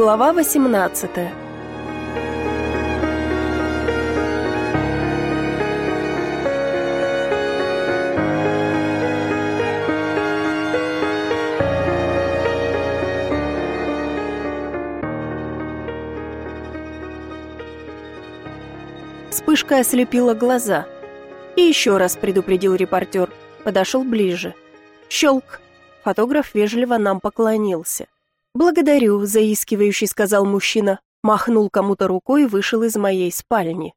Глава 18 Вспышка ослепила глаза. И еще раз предупредил репортер. Подошел ближе. Щелк. Фотограф вежливо нам поклонился. «Благодарю», — заискивающий сказал мужчина. Махнул кому-то рукой и вышел из моей спальни.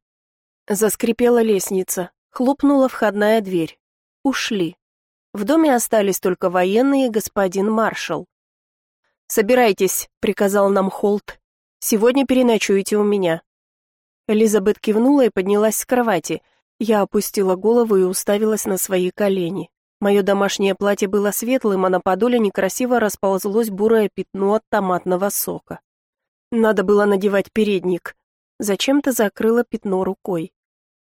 Заскрипела лестница. Хлопнула входная дверь. Ушли. В доме остались только военные и господин маршал. «Собирайтесь», — приказал нам Холт. «Сегодня переночуете у меня». Элизабет кивнула и поднялась с кровати. Я опустила голову и уставилась на свои колени. Мое домашнее платье было светлым, а на подоле некрасиво расползлось бурое пятно от томатного сока. Надо было надевать передник. Зачем-то закрыла пятно рукой.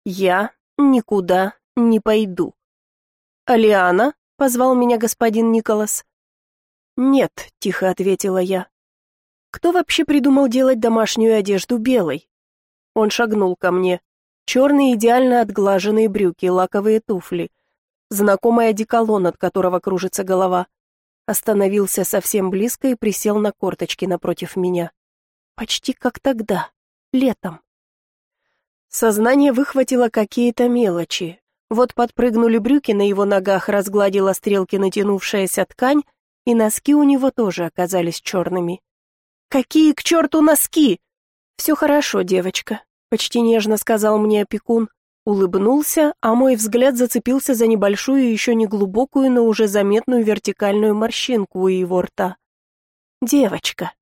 Я никуда не пойду. «Алиана?» — позвал меня господин Николас. «Нет», — тихо ответила я. «Кто вообще придумал делать домашнюю одежду белой?» Он шагнул ко мне. Черные идеально отглаженные брюки, лаковые туфли — знакомый одеколон, от которого кружится голова. Остановился совсем близко и присел на корточки напротив меня. Почти как тогда, летом. Сознание выхватило какие-то мелочи. Вот подпрыгнули брюки на его ногах, разгладила стрелки натянувшаяся ткань, и носки у него тоже оказались черными. «Какие к черту носки?» «Все хорошо, девочка», — почти нежно сказал мне опекун. Улыбнулся, а мой взгляд зацепился за небольшую, еще не глубокую, но уже заметную вертикальную морщинку у его рта. «Девочка».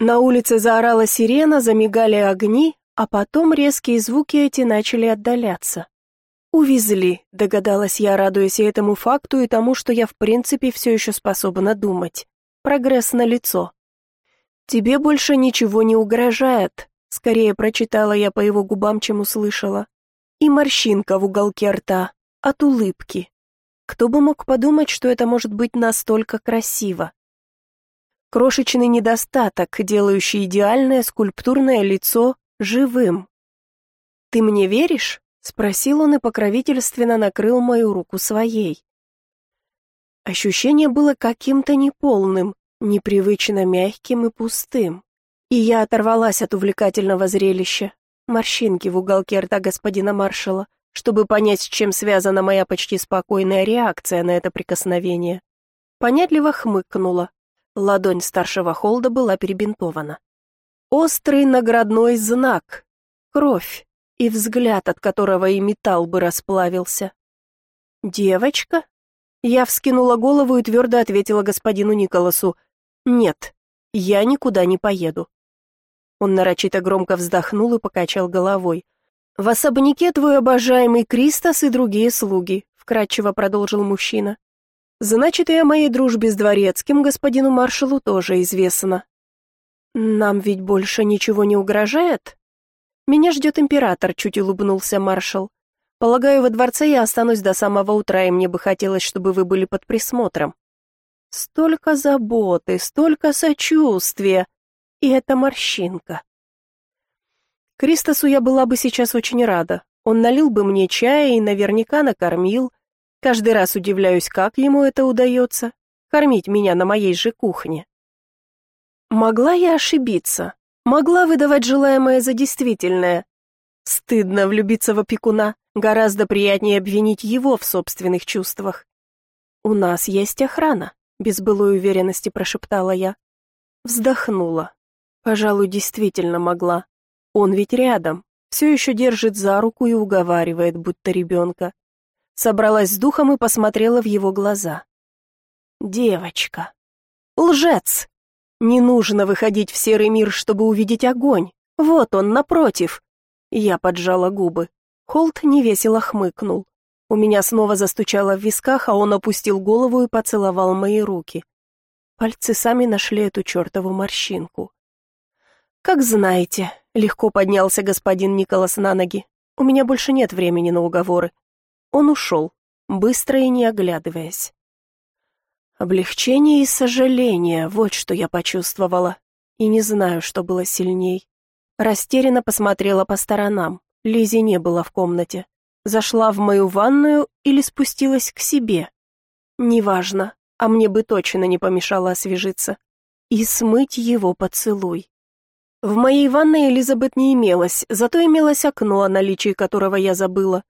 На улице заорала сирена, замигали огни, а потом резкие звуки эти начали отдаляться. «Увезли», — догадалась я, радуясь этому факту, и тому, что я в принципе все еще способна думать. Прогресс на лицо. «Тебе больше ничего не угрожает», — скорее прочитала я по его губам, чем услышала и морщинка в уголке рта от улыбки. Кто бы мог подумать, что это может быть настолько красиво? Крошечный недостаток, делающий идеальное скульптурное лицо живым. «Ты мне веришь?» — спросил он и покровительственно накрыл мою руку своей. Ощущение было каким-то неполным, непривычно мягким и пустым. И я оторвалась от увлекательного зрелища, морщинки в уголке рта господина маршала, чтобы понять, с чем связана моя почти спокойная реакция на это прикосновение. Понятливо хмыкнула. Ладонь старшего Холда была перебинтована. Острый наградной знак. Кровь и взгляд, от которого и металл бы расплавился. «Девочка?» Я вскинула голову и твердо ответила господину Николасу. «Нет, я никуда не поеду. Он нарочито громко вздохнул и покачал головой. «В особняке твой обожаемый Кристос и другие слуги», — вкратчиво продолжил мужчина. «Значит, и о моей дружбе с дворецким господину маршалу тоже известно». «Нам ведь больше ничего не угрожает?» «Меня ждет император», — чуть улыбнулся маршал. «Полагаю, во дворце я останусь до самого утра, и мне бы хотелось, чтобы вы были под присмотром». «Столько заботы, столько сочувствия!» И эта морщинка. Кристосу я была бы сейчас очень рада. Он налил бы мне чая и наверняка накормил. Каждый раз удивляюсь, как ему это удается. Кормить меня на моей же кухне. Могла я ошибиться? Могла выдавать желаемое за действительное? Стыдно влюбиться в опекуна. Гораздо приятнее обвинить его в собственных чувствах. «У нас есть охрана», — без былой уверенности прошептала я. Вздохнула. Пожалуй, действительно могла. Он ведь рядом, все еще держит за руку и уговаривает, будто ребенка. Собралась с духом и посмотрела в его глаза. Девочка. Лжец! Не нужно выходить в серый мир, чтобы увидеть огонь. Вот он, напротив. Я поджала губы. Холт невесело хмыкнул. У меня снова застучало в висках, а он опустил голову и поцеловал мои руки. Пальцы сами нашли эту чертову морщинку. «Как знаете», — легко поднялся господин Николас на ноги. «У меня больше нет времени на уговоры». Он ушел, быстро и не оглядываясь. Облегчение и сожаление — вот что я почувствовала. И не знаю, что было сильней. Растерянно посмотрела по сторонам. Лизи не было в комнате. Зашла в мою ванную или спустилась к себе. Неважно, а мне бы точно не помешало освежиться. И смыть его поцелуй. В моей ванной Элизабет не имелось, зато имелось окно, о наличии которого я забыла.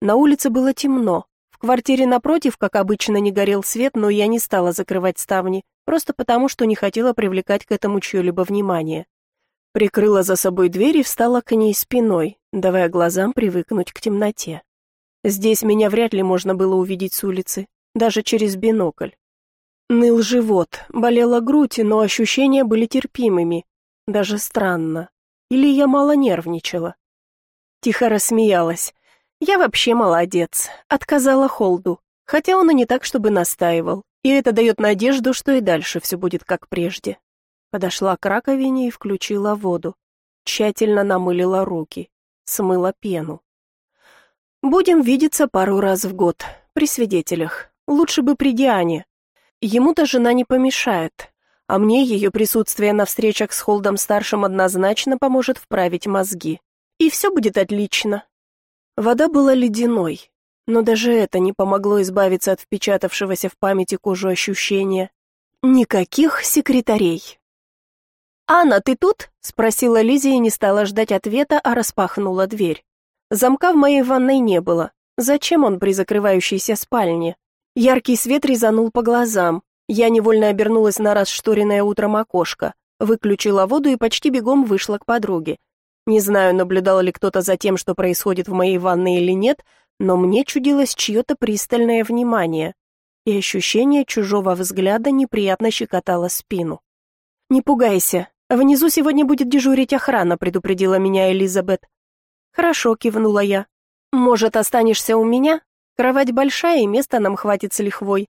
На улице было темно. В квартире напротив, как обычно, не горел свет, но я не стала закрывать ставни, просто потому, что не хотела привлекать к этому чье-либо внимание. Прикрыла за собой дверь и встала к ней спиной, давая глазам привыкнуть к темноте. Здесь меня вряд ли можно было увидеть с улицы, даже через бинокль. Ныл живот, болела грудь, но ощущения были терпимыми, даже странно. Или я мало нервничала? Тихо рассмеялась. Я вообще молодец. Отказала Холду. Хотя он и не так, чтобы настаивал. И это дает надежду, что и дальше все будет как прежде. Подошла к раковине и включила воду. Тщательно намылила руки. Смыла пену. Будем видеться пару раз в год. При свидетелях. Лучше бы при Диане. Ему-то жена не помешает а мне ее присутствие на встречах с Холдом-старшим однозначно поможет вправить мозги. И все будет отлично. Вода была ледяной, но даже это не помогло избавиться от впечатавшегося в памяти кожу ощущения. Никаких секретарей. «Анна, ты тут?» — спросила Лизия и не стала ждать ответа, а распахнула дверь. Замка в моей ванной не было. Зачем он при закрывающейся спальне? Яркий свет резанул по глазам. Я невольно обернулась на расшторенное утром окошко, выключила воду и почти бегом вышла к подруге. Не знаю, наблюдал ли кто-то за тем, что происходит в моей ванной или нет, но мне чудилось чье-то пристальное внимание, и ощущение чужого взгляда неприятно щекотало спину. «Не пугайся, внизу сегодня будет дежурить охрана», предупредила меня Элизабет. «Хорошо», кивнула я. «Может, останешься у меня? Кровать большая, и места нам хватит с лихвой.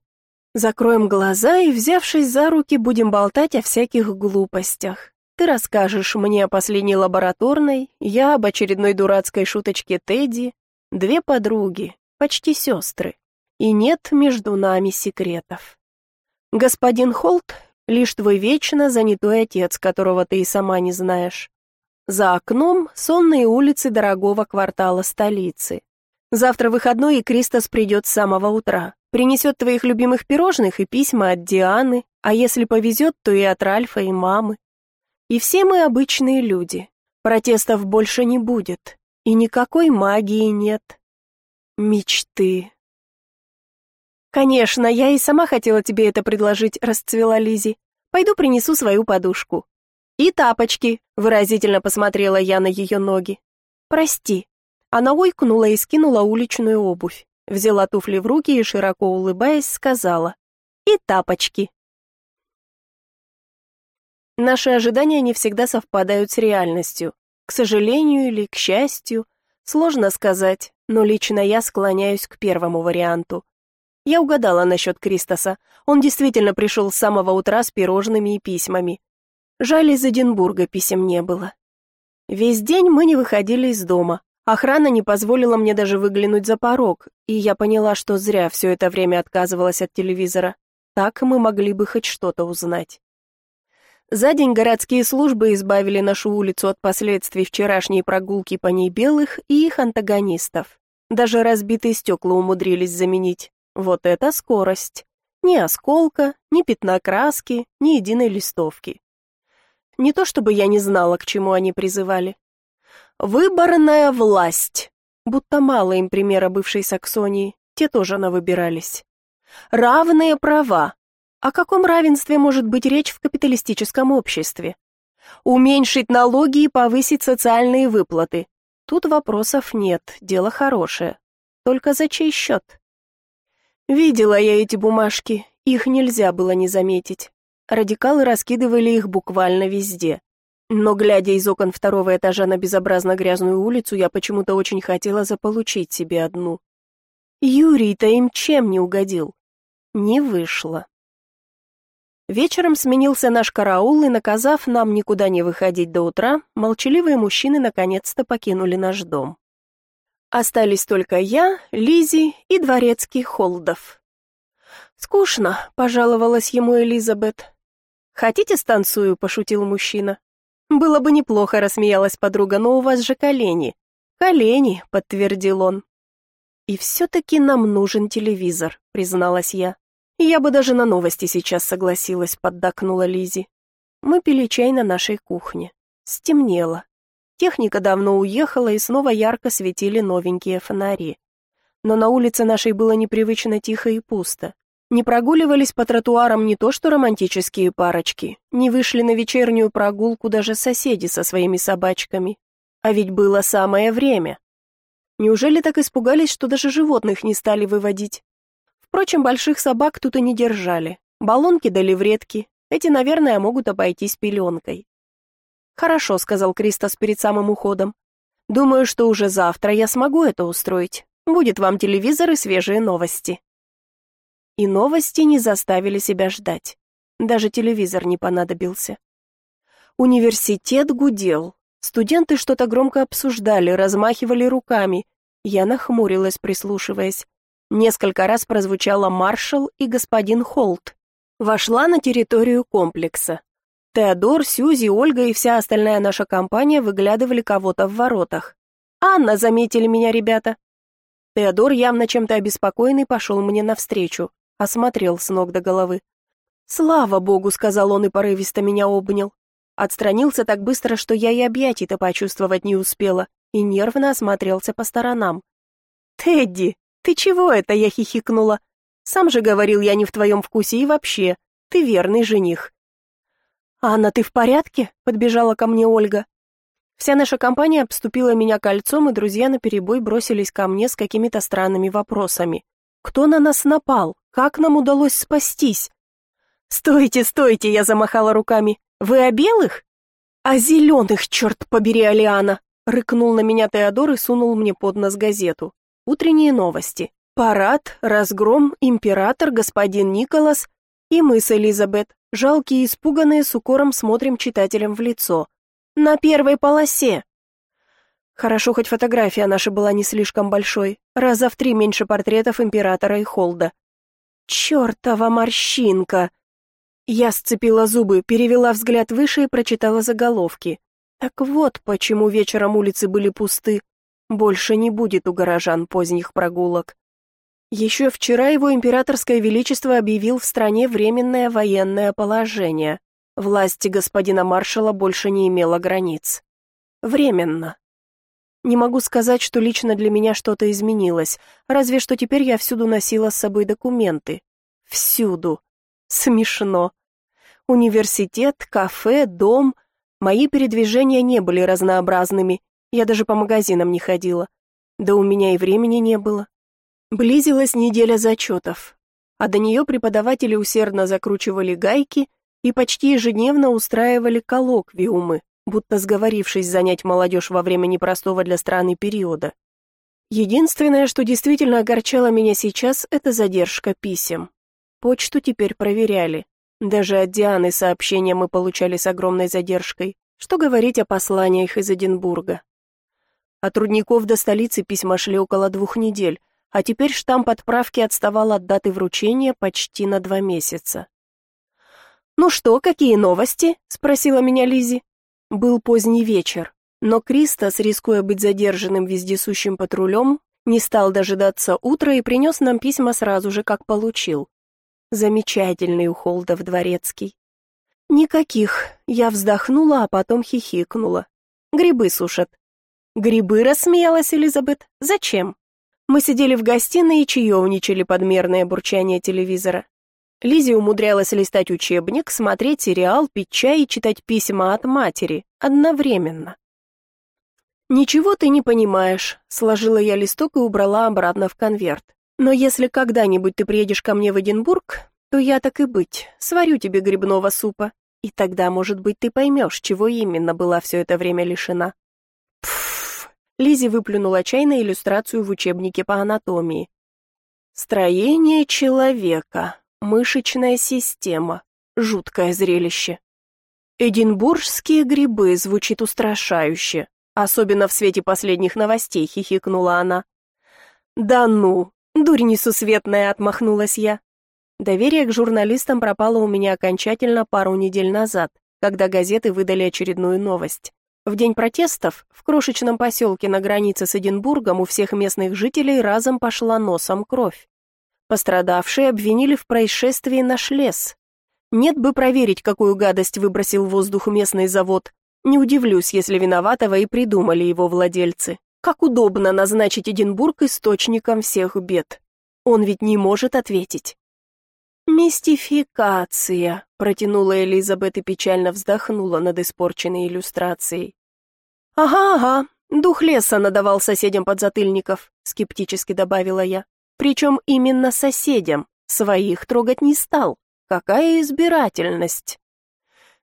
Закроем глаза и, взявшись за руки, будем болтать о всяких глупостях. Ты расскажешь мне о последней лабораторной, я об очередной дурацкой шуточке Тедди. Две подруги, почти сестры. И нет между нами секретов. Господин Холт — лишь твой вечно занятой отец, которого ты и сама не знаешь. За окном сонные улицы дорогого квартала столицы. Завтра выходной, и Кристос придет с самого утра. Принесет твоих любимых пирожных и письма от Дианы, а если повезет, то и от Ральфа и мамы. И все мы обычные люди. Протестов больше не будет. И никакой магии нет. Мечты. Конечно, я и сама хотела тебе это предложить, расцвела Лизи. Пойду принесу свою подушку. И тапочки, выразительно посмотрела я на ее ноги. Прости. Она ойкнула и скинула уличную обувь взяла туфли в руки и, широко улыбаясь, сказала «И тапочки». Наши ожидания не всегда совпадают с реальностью. К сожалению или к счастью, сложно сказать, но лично я склоняюсь к первому варианту. Я угадала насчет Кристоса. Он действительно пришел с самого утра с пирожными и письмами. Жаль, из Эдинбурга писем не было. Весь день мы не выходили из дома. Охрана не позволила мне даже выглянуть за порог, и я поняла, что зря все это время отказывалась от телевизора. Так мы могли бы хоть что-то узнать. За день городские службы избавили нашу улицу от последствий вчерашней прогулки по ней белых и их антагонистов. Даже разбитые стекла умудрились заменить. Вот это скорость. Ни осколка, ни пятна краски, ни единой листовки. Не то чтобы я не знала, к чему они призывали. Выборная власть. Будто мало им примера бывшей Саксонии, те тоже навыбирались. Равные права. О каком равенстве может быть речь в капиталистическом обществе? Уменьшить налоги и повысить социальные выплаты. Тут вопросов нет, дело хорошее. Только за чей счет? Видела я эти бумажки, их нельзя было не заметить. Радикалы раскидывали их буквально везде. Но, глядя из окон второго этажа на безобразно грязную улицу, я почему-то очень хотела заполучить себе одну. Юрий-то им чем не угодил? Не вышло. Вечером сменился наш караул, и, наказав нам никуда не выходить до утра, молчаливые мужчины наконец-то покинули наш дом. Остались только я, Лизи и дворецкий Холдов. «Скучно», — пожаловалась ему Элизабет. «Хотите станцую?» — пошутил мужчина. «Было бы неплохо», — рассмеялась подруга, «но у вас же колени». «Колени», — подтвердил он. «И все-таки нам нужен телевизор», — призналась я. «Я бы даже на новости сейчас согласилась», — поддакнула Лизи. Мы пили чай на нашей кухне. Стемнело. Техника давно уехала, и снова ярко светили новенькие фонари. Но на улице нашей было непривычно тихо и пусто. Не прогуливались по тротуарам не то что романтические парочки, не вышли на вечернюю прогулку даже соседи со своими собачками. А ведь было самое время. Неужели так испугались, что даже животных не стали выводить? Впрочем, больших собак тут и не держали. Баллонки дали вредки, эти, наверное, могут обойтись пеленкой. «Хорошо», — сказал Кристос перед самым уходом. «Думаю, что уже завтра я смогу это устроить. Будет вам телевизор и свежие новости». И новости не заставили себя ждать. Даже телевизор не понадобился. Университет гудел. Студенты что-то громко обсуждали, размахивали руками. Я нахмурилась, прислушиваясь. Несколько раз прозвучало «маршал» и «господин Холт». Вошла на территорию комплекса. Теодор, Сьюзи, Ольга и вся остальная наша компания выглядывали кого-то в воротах. «Анна!» — заметили меня ребята. Теодор, явно чем-то обеспокоенный, пошел мне навстречу осмотрел с ног до головы. «Слава богу», — сказал он и порывисто меня обнял. Отстранился так быстро, что я и объятий-то почувствовать не успела, и нервно осмотрелся по сторонам. «Тедди, ты чего это?» — я хихикнула. «Сам же говорил, я не в твоем вкусе и вообще. Ты верный жених». «Анна, ты в порядке?» — подбежала ко мне Ольга. Вся наша компания обступила меня кольцом, и друзья наперебой бросились ко мне с какими-то странными вопросами. Кто на нас напал? Как нам удалось спастись? «Стойте, стойте!» — я замахала руками. «Вы о белых?» «О зеленых, черт побери, Алиана!» — рыкнул на меня Теодор и сунул мне под нос газету. Утренние новости. Парад, разгром, император, господин Николас и мы с Элизабет, жалкие и испуганные, с укором смотрим читателям в лицо. На первой полосе. Хорошо, хоть фотография наша была не слишком большой, раза в три меньше портретов императора и Холда. Чёртова морщинка! Я сцепила зубы, перевела взгляд выше и прочитала заголовки. Так вот, почему вечером улицы были пусты. Больше не будет у горожан поздних прогулок. Еще вчера его императорское величество объявил в стране временное военное положение. Власти господина маршала больше не имела границ. Временно. Не могу сказать, что лично для меня что-то изменилось, разве что теперь я всюду носила с собой документы. Всюду. Смешно. Университет, кафе, дом. Мои передвижения не были разнообразными, я даже по магазинам не ходила. Да у меня и времени не было. Близилась неделя зачетов, а до нее преподаватели усердно закручивали гайки и почти ежедневно устраивали коллоквиумы, будто сговорившись занять молодежь во время непростого для страны периода. Единственное, что действительно огорчало меня сейчас, это задержка писем. Почту теперь проверяли. Даже от Дианы сообщения мы получали с огромной задержкой. Что говорить о посланиях из Эдинбурга? От рудников до столицы письма шли около двух недель, а теперь штамп отправки отставал от даты вручения почти на два месяца. «Ну что, какие новости?» — спросила меня Лизи. Был поздний вечер, но Кристос, рискуя быть задержанным вездесущим патрулем, не стал дожидаться утра и принес нам письма сразу же, как получил. Замечательный у Холдов дворецкий. Никаких. Я вздохнула, а потом хихикнула. Грибы сушат. Грибы, рассмеялась Элизабет. Зачем? Мы сидели в гостиной и чаевничали под мерное бурчание телевизора. Лизи умудрялась листать учебник, смотреть сериал, пить чай и читать письма от матери одновременно. «Ничего ты не понимаешь», — сложила я листок и убрала обратно в конверт. «Но если когда-нибудь ты приедешь ко мне в Эдинбург, то я так и быть, сварю тебе грибного супа, и тогда, может быть, ты поймешь, чего именно была все это время лишена». Пф! Лизи выплюнула чай на иллюстрацию в учебнике по анатомии. «Строение человека», Мышечная система. Жуткое зрелище. «Эдинбургские грибы» звучит устрашающе, особенно в свете последних новостей, хихикнула она. «Да ну, дурь несусветная», — отмахнулась я. Доверие к журналистам пропало у меня окончательно пару недель назад, когда газеты выдали очередную новость. В день протестов в крошечном поселке на границе с Эдинбургом у всех местных жителей разом пошла носом кровь. Пострадавшие обвинили в происшествии наш лес. Нет бы проверить, какую гадость выбросил в воздух местный завод. Не удивлюсь, если виноватого и придумали его владельцы. Как удобно назначить Эдинбург источником всех бед. Он ведь не может ответить. «Мистификация», — протянула Элизабет и печально вздохнула над испорченной иллюстрацией. «Ага, ага, дух леса надавал соседям подзатыльников», — скептически добавила я. «Причем именно соседям, своих трогать не стал. Какая избирательность!»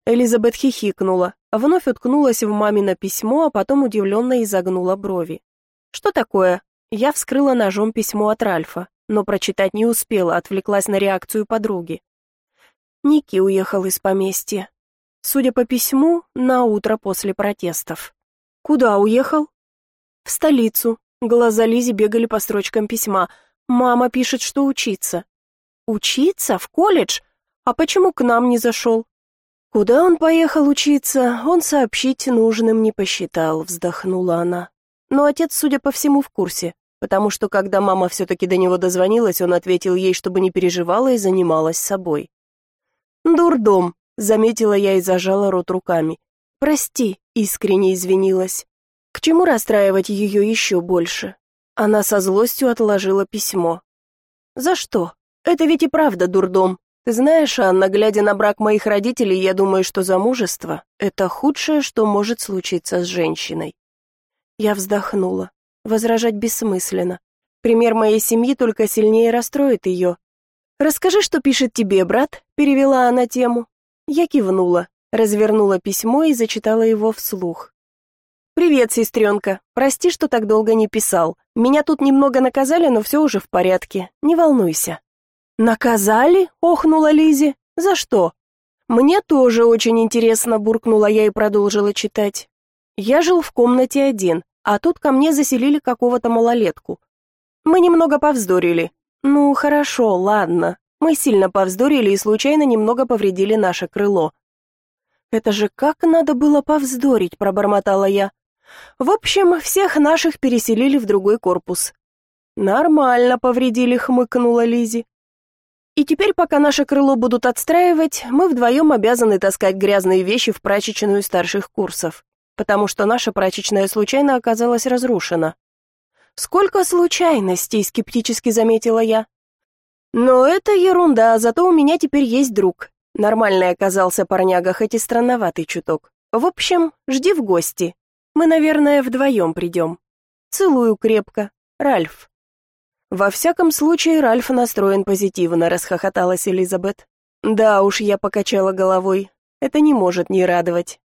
Элизабет хихикнула, вновь уткнулась в мамино письмо, а потом удивленно изогнула брови. «Что такое?» Я вскрыла ножом письмо от Ральфа но прочитать не успела, отвлеклась на реакцию подруги. Ники уехал из поместья. Судя по письму, на утро после протестов. Куда уехал? В столицу. Глаза Лизи бегали по строчкам письма. Мама пишет, что учиться. Учиться? В колледж? А почему к нам не зашел? Куда он поехал учиться, он сообщить нужным не посчитал, вздохнула она. Но отец, судя по всему, в курсе потому что когда мама все-таки до него дозвонилась, он ответил ей, чтобы не переживала и занималась собой. «Дурдом», — заметила я и зажала рот руками. «Прости», — искренне извинилась. К чему расстраивать ее еще больше? Она со злостью отложила письмо. «За что? Это ведь и правда дурдом. Ты знаешь, Анна, глядя на брак моих родителей, я думаю, что замужество — это худшее, что может случиться с женщиной». Я вздохнула. Возражать бессмысленно. Пример моей семьи только сильнее расстроит ее. «Расскажи, что пишет тебе брат», — перевела она тему. Я кивнула, развернула письмо и зачитала его вслух. «Привет, сестренка. Прости, что так долго не писал. Меня тут немного наказали, но все уже в порядке. Не волнуйся». «Наказали?» — охнула Лизи. «За что?» «Мне тоже очень интересно», — буркнула я и продолжила читать. Я жил в комнате один а тут ко мне заселили какого-то малолетку. Мы немного повздорили. Ну, хорошо, ладно. Мы сильно повздорили и случайно немного повредили наше крыло. Это же как надо было повздорить, пробормотала я. В общем, всех наших переселили в другой корпус. Нормально повредили, хмыкнула Лизи. И теперь, пока наше крыло будут отстраивать, мы вдвоем обязаны таскать грязные вещи в прачечную старших курсов потому что наша прачечная случайно оказалась разрушена. «Сколько случайностей!» — скептически заметила я. «Но это ерунда, зато у меня теперь есть друг. Нормальный оказался парняга, хоть и странноватый чуток. В общем, жди в гости. Мы, наверное, вдвоем придем. Целую крепко. Ральф». «Во всяком случае, Ральф настроен позитивно», — расхохоталась Элизабет. «Да уж, я покачала головой. Это не может не радовать.